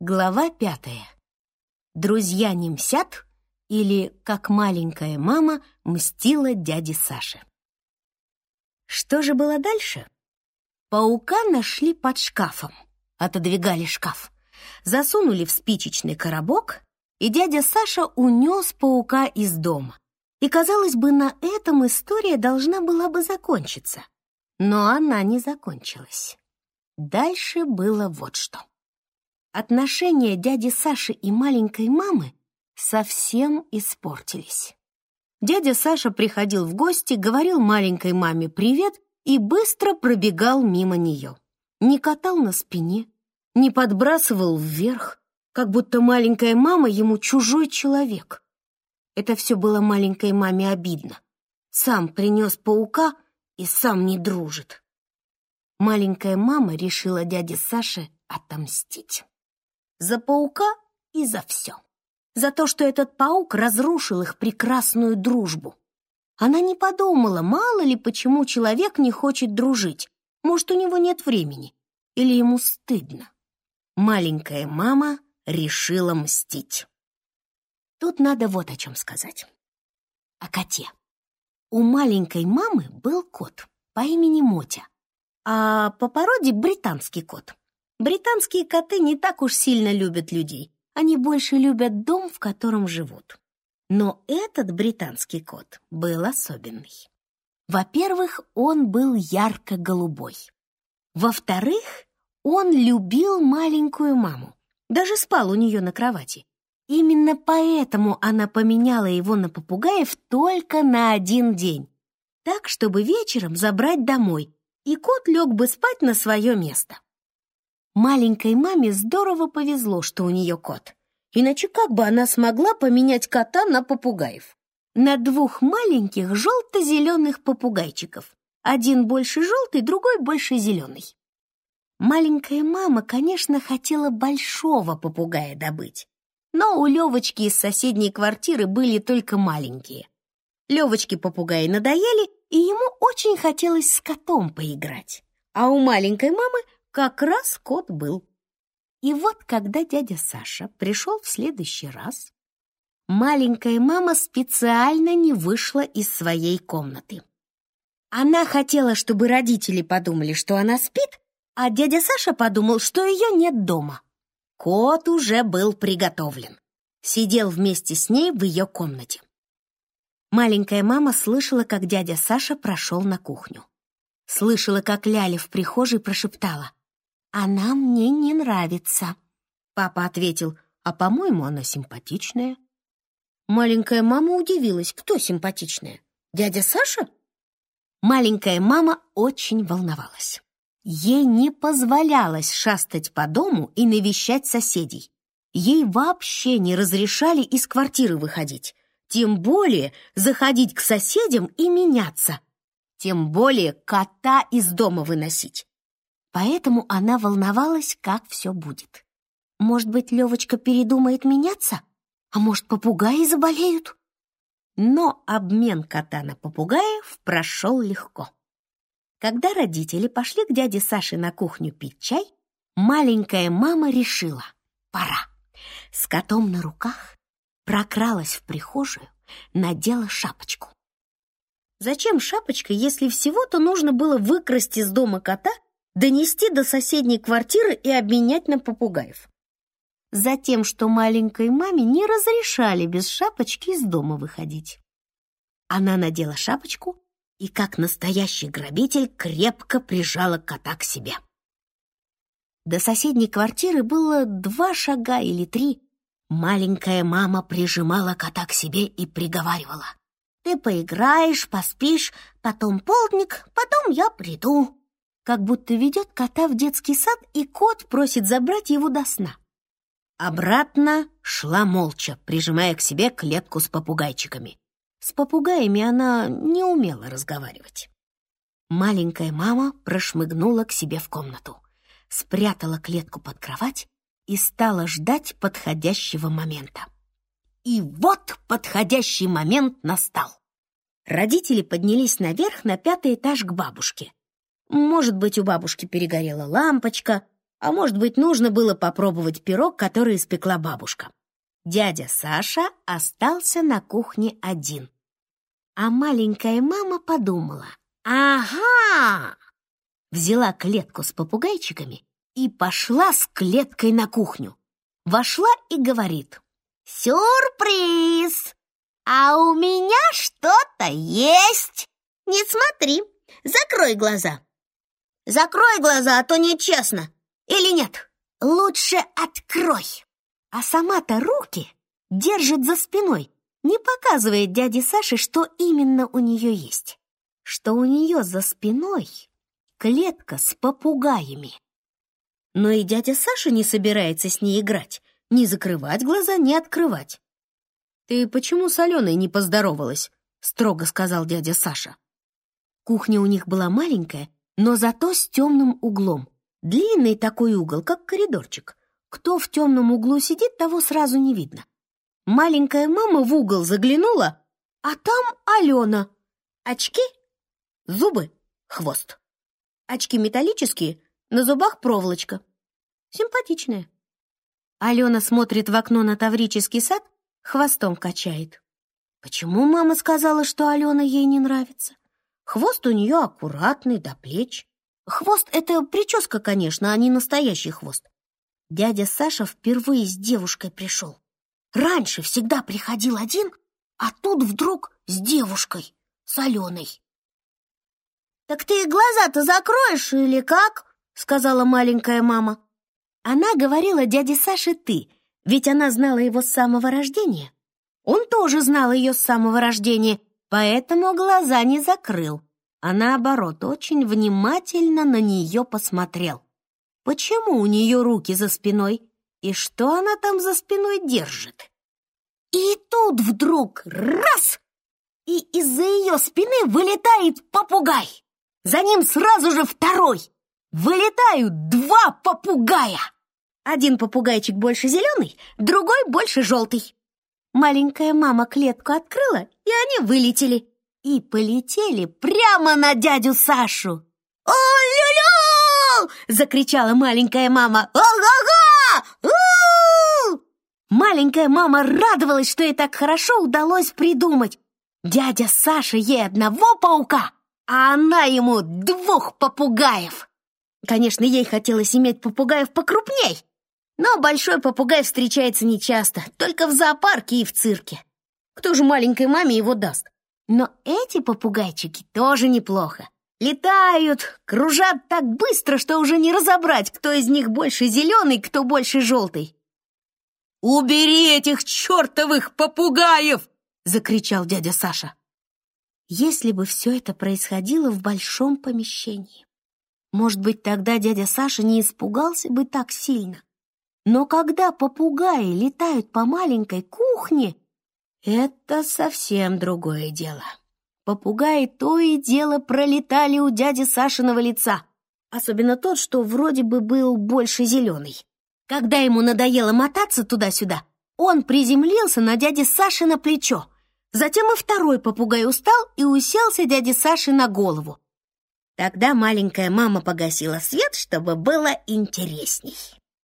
Глава пятая. Друзья не мсят или как маленькая мама мстила дяде Саше. Что же было дальше? Паука нашли под шкафом, отодвигали шкаф, засунули в спичечный коробок, и дядя Саша унес паука из дома. И, казалось бы, на этом история должна была бы закончиться. Но она не закончилась. Дальше было вот что. Отношения дяди Саши и маленькой мамы совсем испортились. Дядя Саша приходил в гости, говорил маленькой маме «привет» и быстро пробегал мимо нее. Не катал на спине, не подбрасывал вверх, как будто маленькая мама ему чужой человек. Это все было маленькой маме обидно. Сам принес паука и сам не дружит. Маленькая мама решила дяде Саше отомстить. За паука и за все. За то, что этот паук разрушил их прекрасную дружбу. Она не подумала, мало ли почему человек не хочет дружить. Может, у него нет времени. Или ему стыдно. Маленькая мама решила мстить. Тут надо вот о чем сказать. О коте. У маленькой мамы был кот по имени Мотя, а по породе британский кот. Британские коты не так уж сильно любят людей. Они больше любят дом, в котором живут. Но этот британский кот был особенный. Во-первых, он был ярко-голубой. Во-вторых, он любил маленькую маму. Даже спал у нее на кровати. Именно поэтому она поменяла его на попугаев только на один день. Так, чтобы вечером забрать домой, и кот лег бы спать на свое место. Маленькой маме здорово повезло, что у нее кот. Иначе как бы она смогла поменять кота на попугаев? На двух маленьких желто-зеленых попугайчиков. Один больше желтый, другой больше зеленый. Маленькая мама, конечно, хотела большого попугая добыть. Но у Левочки из соседней квартиры были только маленькие. Левочке попугаи надоели, и ему очень хотелось с котом поиграть. А у маленькой мамы как раз кот был. И вот, когда дядя Саша пришел в следующий раз, маленькая мама специально не вышла из своей комнаты. Она хотела, чтобы родители подумали, что она спит, а дядя Саша подумал, что ее нет дома. Кот уже был приготовлен. Сидел вместе с ней в ее комнате. Маленькая мама слышала, как дядя Саша прошел на кухню. Слышала, как Ляля в прихожей прошептала. «Она мне не нравится». Папа ответил, «А, по-моему, она симпатичная». Маленькая мама удивилась, кто симпатичная? Дядя Саша? Маленькая мама очень волновалась. Ей не позволялось шастать по дому и навещать соседей. Ей вообще не разрешали из квартиры выходить. Тем более заходить к соседям и меняться. Тем более кота из дома выносить. Поэтому она волновалась, как все будет. Может быть, Левочка передумает меняться? А может, попугаи заболеют? Но обмен кота на попугаев прошел легко. Когда родители пошли к дяде Саше на кухню пить чай, маленькая мама решила — пора. С котом на руках прокралась в прихожую, надела шапочку. Зачем шапочка, если всего-то нужно было выкрасть из дома кота донести до соседней квартиры и обменять на попугаев. Затем, что маленькой маме не разрешали без шапочки из дома выходить. Она надела шапочку и, как настоящий грабитель, крепко прижала кота к себе. До соседней квартиры было два шага или три. Маленькая мама прижимала кота к себе и приговаривала. «Ты поиграешь, поспишь, потом полдник, потом я приду» как будто ведет кота в детский сад, и кот просит забрать его до сна. Обратно шла молча, прижимая к себе клетку с попугайчиками. С попугаями она не умела разговаривать. Маленькая мама прошмыгнула к себе в комнату, спрятала клетку под кровать и стала ждать подходящего момента. И вот подходящий момент настал. Родители поднялись наверх на пятый этаж к бабушке. Может быть, у бабушки перегорела лампочка, А может быть, нужно было попробовать пирог, который испекла бабушка. Дядя Саша остался на кухне один. А маленькая мама подумала. «Ага!» Взяла клетку с попугайчиками и пошла с клеткой на кухню. Вошла и говорит. «Сюрприз! А у меня что-то есть! Не смотри, закрой глаза!» «Закрой глаза, а то нечестно!» Или нет? Лучше открой. А сама-то руки держит за спиной, не показывает дяде Саше, что именно у нее есть. Что у нее за спиной клетка с попугаями. Но и дядя Саша не собирается с ней играть, не закрывать глаза, не открывать. «Ты почему с Аленой не поздоровалась?» — строго сказал дядя Саша. Кухня у них была маленькая, но зато с темным углом. Длинный такой угол, как коридорчик. Кто в темном углу сидит, того сразу не видно. Маленькая мама в угол заглянула, а там Алена. Очки, зубы, хвост. Очки металлические, на зубах проволочка. Симпатичная. Алена смотрит в окно на Таврический сад, хвостом качает. Почему мама сказала, что Алена ей не нравится? Хвост у нее аккуратный, до плеч. Хвост — это прическа, конечно, а не настоящий хвост. Дядя Саша впервые с девушкой пришел. Раньше всегда приходил один, а тут вдруг с девушкой, с Аленой. «Так ты глаза-то закроешь или как?» — сказала маленькая мама. Она говорила дяде Саше «ты», ведь она знала его с самого рождения. Он тоже знал ее с самого рождения, поэтому глаза не закрыл а наоборот очень внимательно на нее посмотрел. Почему у нее руки за спиной? И что она там за спиной держит? И тут вдруг раз! И из-за ее спины вылетает попугай. За ним сразу же второй. Вылетают два попугая. Один попугайчик больше зеленый, другой больше желтый. Маленькая мама клетку открыла, и они вылетели и полетели прямо на дядю Сашу. «О-лю-лю!» — закричала маленькая мама. «Ага-га! Маленькая мама радовалась, что ей так хорошо удалось придумать. Дядя Саша ей одного паука, а она ему двух попугаев. Конечно, ей хотелось иметь попугаев покрупней, но большой попугай встречается нечасто, только в зоопарке и в цирке. Кто же маленькой маме его даст? Но эти попугайчики тоже неплохо. Летают, кружат так быстро, что уже не разобрать, кто из них больше зеленый, кто больше желтый. «Убери этих чертовых попугаев!» — закричал дядя Саша. Если бы все это происходило в большом помещении, может быть, тогда дядя Саша не испугался бы так сильно. Но когда попугаи летают по маленькой кухне, это совсем другое дело. Попугаи то и дело пролетали у дяди Сашиного лица, особенно тот, что вроде бы был больше зеленый. Когда ему надоело мотаться туда-сюда, он приземлился на дяде Саши на плечо. Затем и второй попугай устал и уселся дяде Саши на голову. Тогда маленькая мама погасила свет, чтобы было интересней.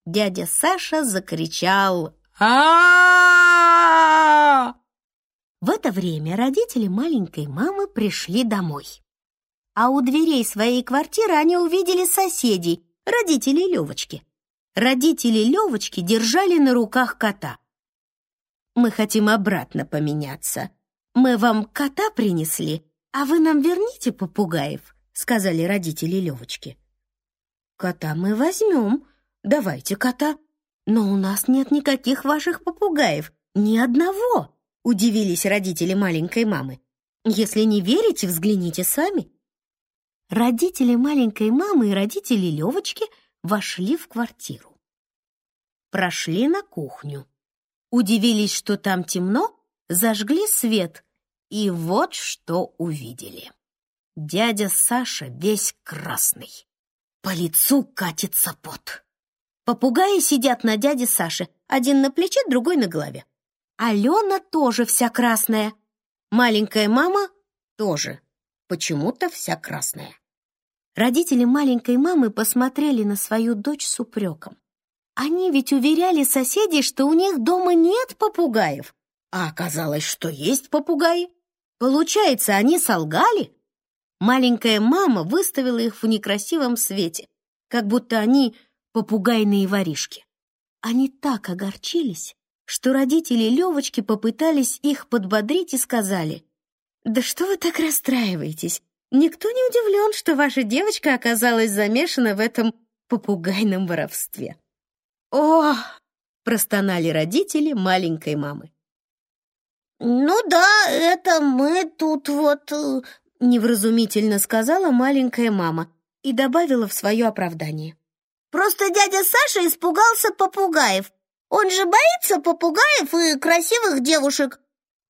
Дядя Саша закричал а в это время родители маленькой мамы пришли домой. А у дверей своей квартиры они увидели соседей, родителей Левочки. Родители Левочки держали на руках кота. «Мы хотим обратно поменяться. Мы вам кота принесли, а вы нам верните попугаев», сказали родители Левочки. «Кота мы возьмем. Давайте кота. Но у нас нет никаких ваших попугаев, ни одного», Удивились родители маленькой мамы. Если не верите, взгляните сами. Родители маленькой мамы и родители Левочки вошли в квартиру. Прошли на кухню. Удивились, что там темно, зажгли свет. И вот что увидели. Дядя Саша весь красный. По лицу катится пот. Попугаи сидят на дяде Саше, один на плече, другой на голове. Алена тоже вся красная. Маленькая мама тоже почему-то вся красная. Родители маленькой мамы посмотрели на свою дочь с упреком. Они ведь уверяли соседей, что у них дома нет попугаев, а оказалось, что есть попугаи. Получается, они солгали? Маленькая мама выставила их в некрасивом свете, как будто они попугайные воришки. Они так огорчились, что родители Левочки попытались их подбодрить и сказали, «Да что вы так расстраиваетесь? Никто не удивлен, что ваша девочка оказалась замешана в этом попугайном воровстве». «О!» — простонали родители маленькой мамы. «Ну да, это мы тут вот...» невразумительно сказала маленькая мама и добавила в свое оправдание. «Просто дядя Саша испугался попугаев. Он же боится попугаев и красивых девушек,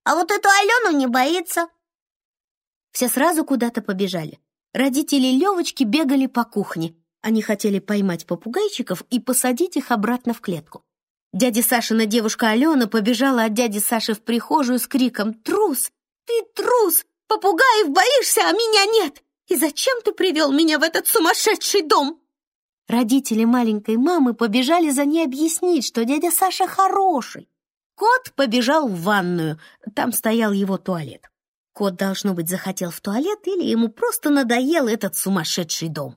а вот эту Алену не боится». Все сразу куда-то побежали. Родители Левочки бегали по кухне. Они хотели поймать попугайчиков и посадить их обратно в клетку. Дядя Сашина девушка Алена побежала от дяди Саши в прихожую с криком «Трус! Ты трус! Попугаев боишься, а меня нет! И зачем ты привел меня в этот сумасшедший дом?» Родители маленькой мамы побежали за ней объяснить, что дядя Саша хороший. Кот побежал в ванную, там стоял его туалет. Кот, должно быть, захотел в туалет или ему просто надоел этот сумасшедший дом.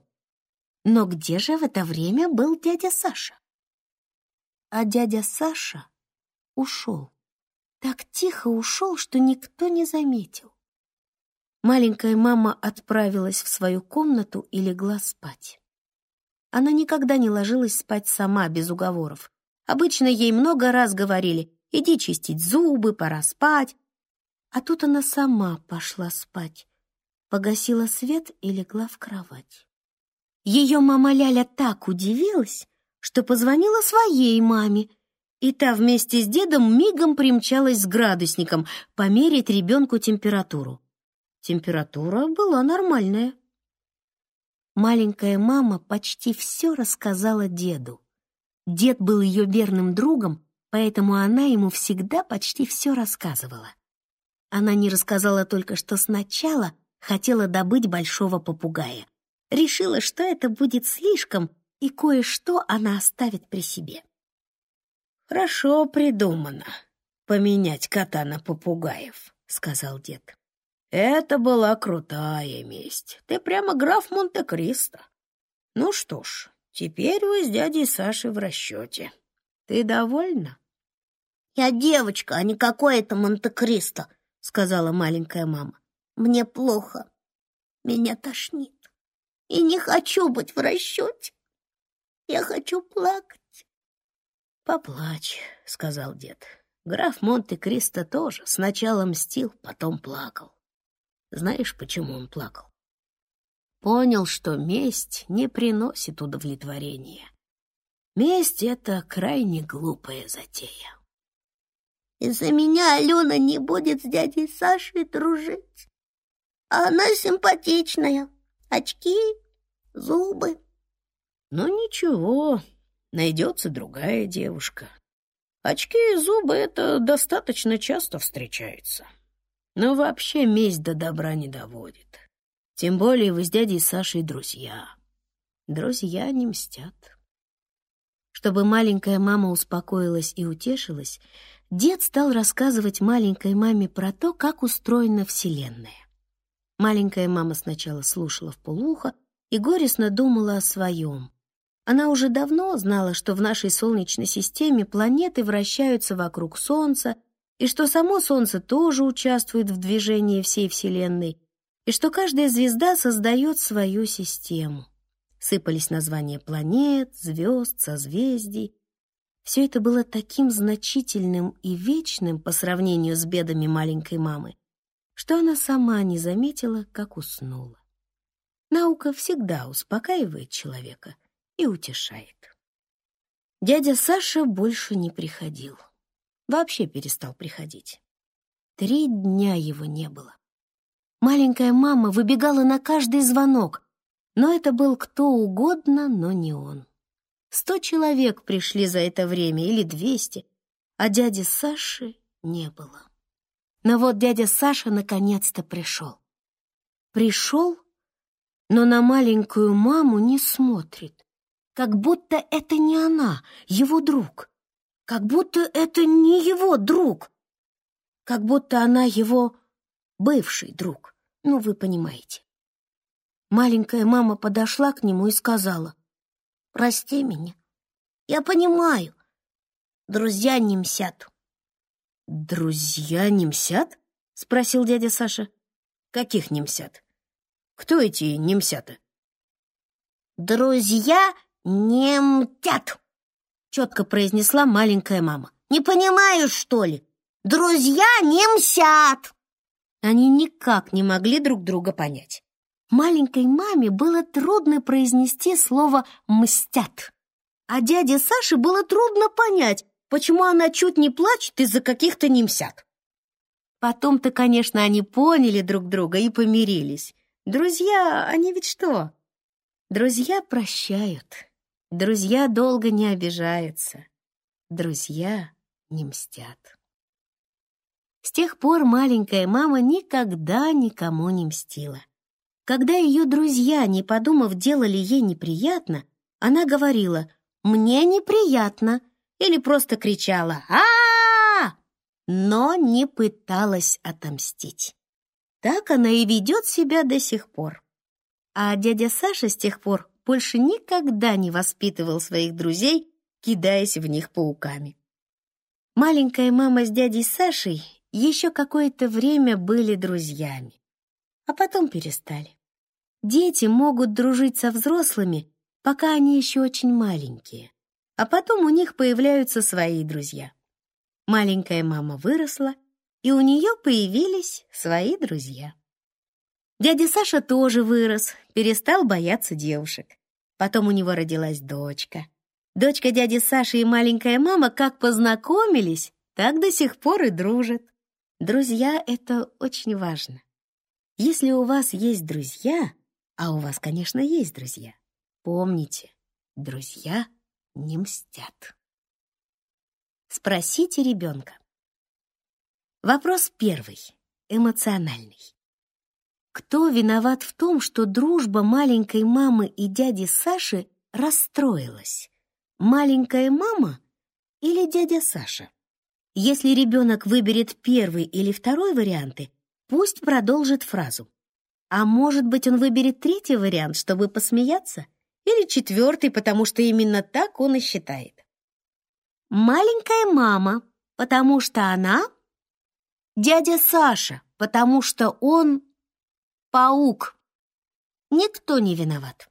Но где же в это время был дядя Саша? А дядя Саша ушел. Так тихо ушел, что никто не заметил. Маленькая мама отправилась в свою комнату и легла спать. Она никогда не ложилась спать сама, без уговоров. Обычно ей много раз говорили «иди чистить зубы, пора спать», а тут она сама пошла спать, погасила свет и легла в кровать. Ее мама Ляля так удивилась, что позвонила своей маме, и та вместе с дедом мигом примчалась с градусником померить ребенку температуру. Температура была нормальная. Маленькая мама почти все рассказала деду. Дед был ее верным другом, поэтому она ему всегда почти все рассказывала. Она не рассказала только, что сначала хотела добыть большого попугая. Решила, что это будет слишком, и кое-что она оставит при себе. «Хорошо придумано — поменять кота на попугаев», — сказал дед. «Это была крутая месть. Ты прямо граф Монте-Кристо. Ну что ж, теперь вы с дядей Сашей в расчете. Ты довольна?» «Я девочка, а не какое-то Монте-Кристо», сказала маленькая мама. Мне плохо. Меня тошнит. И не хочу быть в расчете. Я хочу плакать. Поплачь, сказал дед. Граф Монте-Кристо тоже сначала мстил, потом плакал. Знаешь, почему он плакал? Понял, что месть не приносит удовлетворения. Месть — это крайне глупая затея. Из-за меня Алена не будет с дядей Сашей дружить. А она симпатичная. Очки, зубы. Ну ничего, найдется другая девушка. Очки и зубы — это достаточно часто встречается. Но вообще месть до добра не доводит. Тем более вы с дядей Сашей друзья. Друзья не мстят. Чтобы маленькая мама успокоилась и утешилась, дед стал рассказывать маленькой маме про то, как устроена Вселенная. Маленькая мама сначала слушала в полухо и горестно думала о своем. Она уже давно знала, что в нашей Солнечной системе планеты вращаются вокруг Солнца, и что само Солнце тоже участвует в движении всей Вселенной, и что каждая звезда создает свою систему. Сыпались названия планет, звезд, созвездий. Все это было таким значительным и вечным по сравнению с бедами маленькой мамы, что она сама не заметила, как уснула. Наука всегда успокаивает человека и утешает. Дядя Саша больше не приходил. Вообще перестал приходить. Три дня его не было. Маленькая мама выбегала на каждый звонок, но это был кто угодно, но не он. Сто человек пришли за это время или двести, а дяди Саши не было. Но вот дядя Саша наконец-то пришел. Пришел но на маленькую маму не смотрит, как будто это не она, его друг, как будто это не его друг, как будто она его бывший друг, ну, вы понимаете. Маленькая мама подошла к нему и сказала, «Прости меня, я понимаю, друзья не мсят». «Друзья не мсят?» — спросил дядя Саша. «Каких не мсят? Кто эти немсята?» «Друзья не мтят», — четко произнесла маленькая мама. «Не понимаешь, что ли? Друзья не мсят!» Они никак не могли друг друга понять. Маленькой маме было трудно произнести слово «мстят». А дяде Саше было трудно понять, почему она чуть не плачет из-за каких-то немсят. Потом-то, конечно, они поняли друг друга и помирились. Друзья, они ведь что? Друзья прощают. Друзья долго не обижаются. Друзья не мстят. С тех пор маленькая мама никогда никому не мстила. Когда ее друзья, не подумав, делали ей неприятно, она говорила «мне неприятно» или просто кричала а, -а, -а но не пыталась отомстить. Так она и ведет себя до сих пор. А дядя Саша с тех пор больше никогда не воспитывал своих друзей, кидаясь в них пауками. Маленькая мама с дядей Сашей еще какое-то время были друзьями, а потом перестали. Дети могут дружить со взрослыми, пока они еще очень маленькие, а потом у них появляются свои друзья. Маленькая мама выросла, и у нее появились свои друзья. Дядя Саша тоже вырос, перестал бояться девушек. Потом у него родилась дочка. Дочка дяди Саши и маленькая мама как познакомились, так до сих пор и дружат. Друзья — это очень важно. Если у вас есть друзья, а у вас, конечно, есть друзья. Помните, друзья не мстят. Спросите ребенка. Вопрос первый, эмоциональный. Кто виноват в том, что дружба маленькой мамы и дяди Саши расстроилась? Маленькая мама или дядя Саша? Если ребенок выберет первый или второй варианты, пусть продолжит фразу. А может быть, он выберет третий вариант, чтобы посмеяться? Или четвертый, потому что именно так он и считает. Маленькая мама, потому что она... Дядя Саша, потому что он... Паук. Никто не виноват.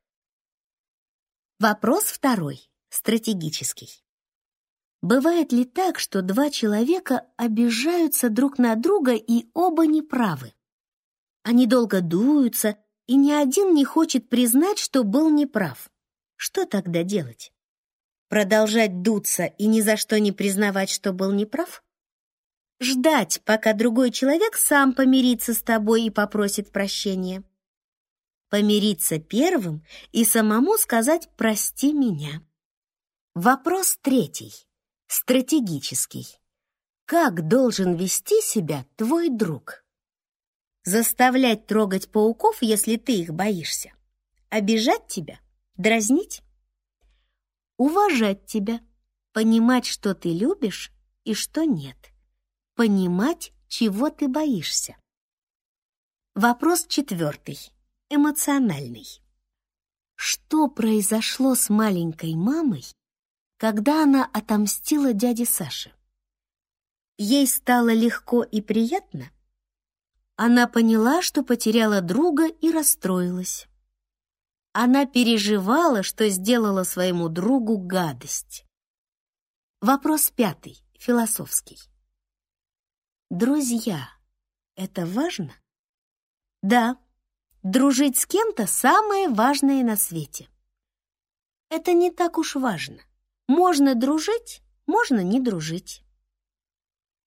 Вопрос второй, стратегический. Бывает ли так, что два человека обижаются друг на друга и оба неправы? Они долго дуются, и ни один не хочет признать, что был неправ. Что тогда делать? Продолжать дуться и ни за что не признавать, что был неправ? Ждать, пока другой человек сам помирится с тобой и попросит прощения? Помириться первым и самому сказать «прости меня». Вопрос третий, стратегический. Как должен вести себя твой друг? Заставлять трогать пауков, если ты их боишься. Обижать тебя, дразнить. Уважать тебя, понимать, что ты любишь и что нет. Понимать, чего ты боишься. Вопрос четвертый, эмоциональный. Что произошло с маленькой мамой, когда она отомстила дяде Саше? Ей стало легко и приятно? Она поняла, что потеряла друга и расстроилась. Она переживала, что сделала своему другу гадость. Вопрос пятый, философский. Друзья — это важно? Да, дружить с кем-то самое важное на свете. Это не так уж важно. Можно дружить, можно не дружить.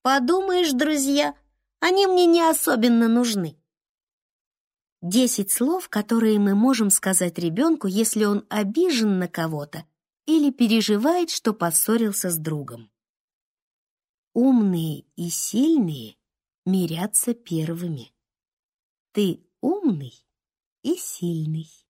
Подумаешь, друзья — они мне не особенно нужны. Десять слов, которые мы можем сказать ребенку, если он обижен на кого-то или переживает, что поссорился с другом. Умные и сильные мирятся первыми. Ты умный и сильный.